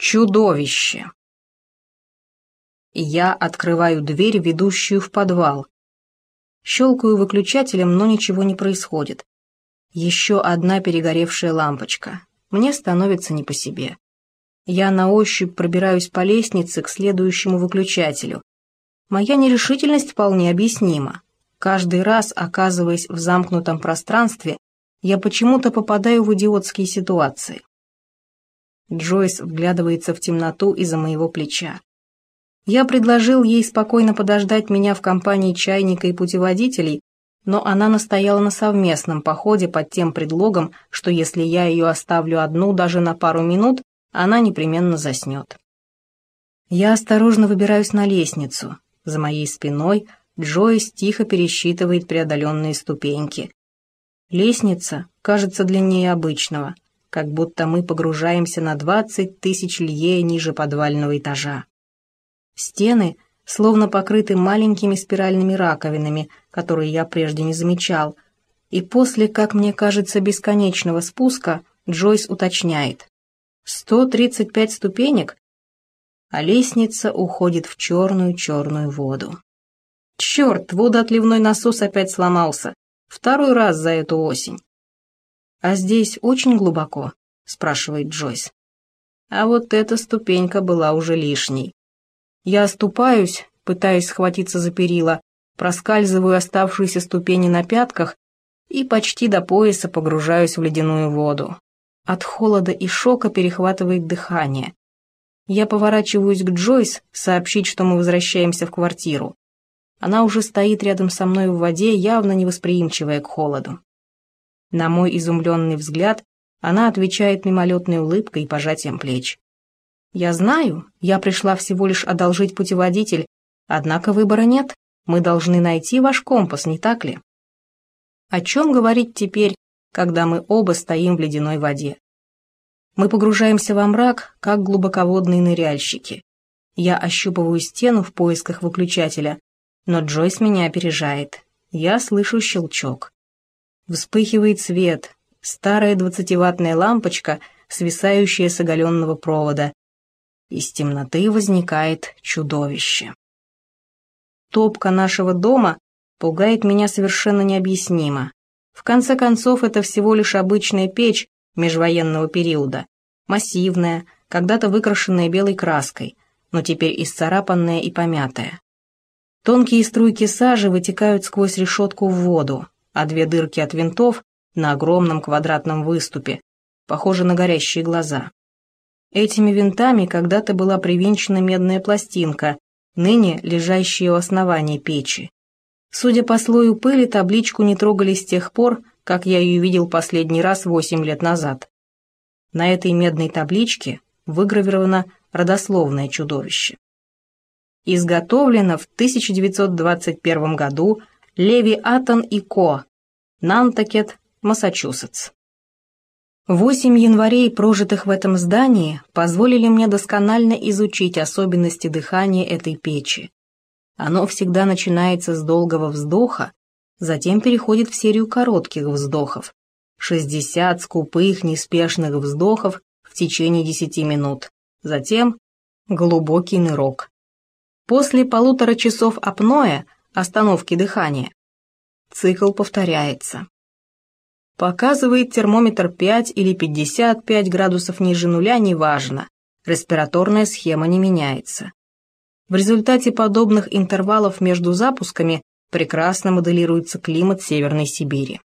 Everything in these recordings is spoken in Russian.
Чудовище. Я открываю дверь, ведущую в подвал. Щелкаю выключателем, но ничего не происходит. Еще одна перегоревшая лампочка. Мне становится не по себе. Я на ощупь пробираюсь по лестнице к следующему выключателю. Моя нерешительность вполне объяснима. Каждый раз, оказываясь в замкнутом пространстве, я почему-то попадаю в идиотские ситуации. Джойс вглядывается в темноту из-за моего плеча. Я предложил ей спокойно подождать меня в компании чайника и путеводителей, но она настояла на совместном походе под тем предлогом, что если я ее оставлю одну даже на пару минут, она непременно заснет. Я осторожно выбираюсь на лестницу. За моей спиной Джойс тихо пересчитывает преодоленные ступеньки. Лестница кажется длиннее обычного — как будто мы погружаемся на двадцать тысяч лье ниже подвального этажа. Стены словно покрыты маленькими спиральными раковинами, которые я прежде не замечал, и после, как мне кажется, бесконечного спуска Джойс уточняет. «Сто тридцать пять ступенек?» А лестница уходит в черную-черную воду. Черт, водоотливной насос опять сломался. Второй раз за эту осень. «А здесь очень глубоко?» — спрашивает Джойс. А вот эта ступенька была уже лишней. Я оступаюсь, пытаясь схватиться за перила, проскальзываю оставшиеся ступени на пятках и почти до пояса погружаюсь в ледяную воду. От холода и шока перехватывает дыхание. Я поворачиваюсь к Джойс сообщить, что мы возвращаемся в квартиру. Она уже стоит рядом со мной в воде, явно невосприимчивая к холоду. На мой изумленный взгляд она отвечает мимолетной улыбкой и пожатием плеч. «Я знаю, я пришла всего лишь одолжить путеводитель, однако выбора нет, мы должны найти ваш компас, не так ли?» О чем говорить теперь, когда мы оба стоим в ледяной воде? Мы погружаемся во мрак, как глубоководные ныряльщики. Я ощупываю стену в поисках выключателя, но Джойс меня опережает. Я слышу щелчок. Вспыхивает свет, старая двадцативатная лампочка, свисающая с оголенного провода. Из темноты возникает чудовище. Топка нашего дома пугает меня совершенно необъяснимо. В конце концов, это всего лишь обычная печь межвоенного периода, массивная, когда-то выкрашенная белой краской, но теперь исцарапанная и помятая. Тонкие струйки сажи вытекают сквозь решетку в воду, а две дырки от винтов на огромном квадратном выступе, похожи на горящие глаза. Этими винтами когда-то была привинчена медная пластинка, ныне лежащая у основания печи. Судя по слою пыли, табличку не трогали с тех пор, как я ее видел последний раз восемь лет назад. На этой медной табличке выгравировано родословное чудовище. Изготовлено в 1921 году Леви Атон и Ко, Нантакет, Массачусетс. Восемь январей, прожитых в этом здании, позволили мне досконально изучить особенности дыхания этой печи. Оно всегда начинается с долгого вздоха, затем переходит в серию коротких вздохов. 60 скупых, неспешных вздохов в течение 10 минут. Затем глубокий нырок. После полутора часов апноэ, остановки дыхания, Цикл повторяется. Показывает термометр 5 или 55 градусов ниже нуля, неважно. Респираторная схема не меняется. В результате подобных интервалов между запусками прекрасно моделируется климат Северной Сибири.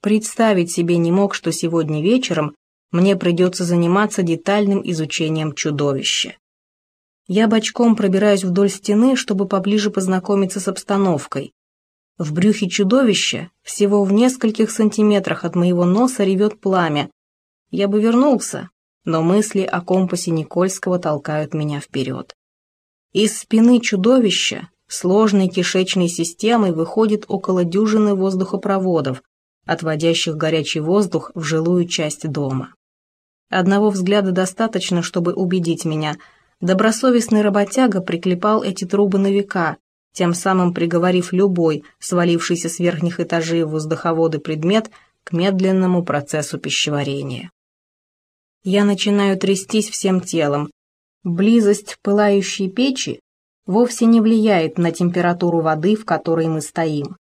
Представить себе не мог, что сегодня вечером мне придется заниматься детальным изучением чудовища. Я бочком пробираюсь вдоль стены, чтобы поближе познакомиться с обстановкой, в брюхе чудовища, всего в нескольких сантиметрах от моего носа ревет пламя. Я бы вернулся, но мысли о компасе Никольского толкают меня вперед. Из спины чудовища сложной кишечной системой выходит около дюжины воздухопроводов, отводящих горячий воздух в жилую часть дома. Одного взгляда достаточно, чтобы убедить меня. Добросовестный работяга приклепал эти трубы на века, тем самым приговорив любой свалившийся с верхних этажей в воздуховоды предмет к медленному процессу пищеварения. Я начинаю трястись всем телом. Близость пылающей печи вовсе не влияет на температуру воды, в которой мы стоим.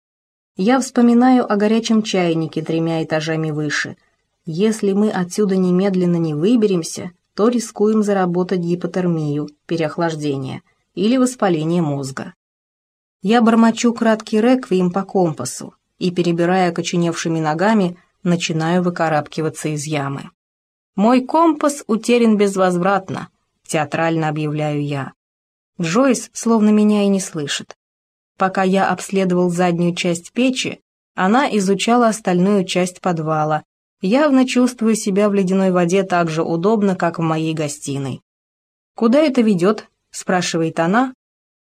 Я вспоминаю о горячем чайнике тремя этажами выше. Если мы отсюда немедленно не выберемся, то рискуем заработать гипотермию, переохлаждение или воспаление мозга. Я бормочу краткий реквием по компасу и, перебирая коченевшими ногами, начинаю выкарабкиваться из ямы. «Мой компас утерян безвозвратно», — театрально объявляю я. Джойс словно меня и не слышит. Пока я обследовал заднюю часть печи, она изучала остальную часть подвала, явно чувствуя себя в ледяной воде так же удобно, как в моей гостиной. «Куда это ведет?» — спрашивает она,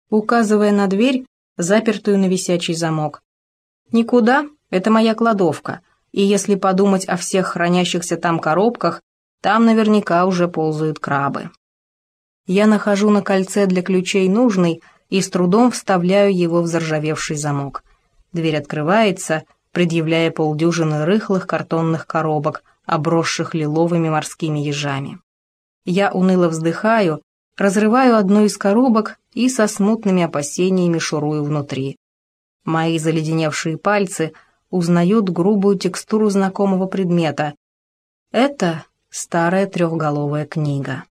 указывая на дверь, запертую на висячий замок. «Никуда, это моя кладовка, и если подумать о всех хранящихся там коробках, там наверняка уже ползают крабы». Я нахожу на кольце для ключей нужный и с трудом вставляю его в заржавевший замок. Дверь открывается, предъявляя полдюжины рыхлых картонных коробок, обросших лиловыми морскими ежами. Я уныло вздыхаю, разрываю одну из коробок и со смутными опасениями шурую внутри. Мои заледеневшие пальцы узнают грубую текстуру знакомого предмета. Это старая трехголовая книга.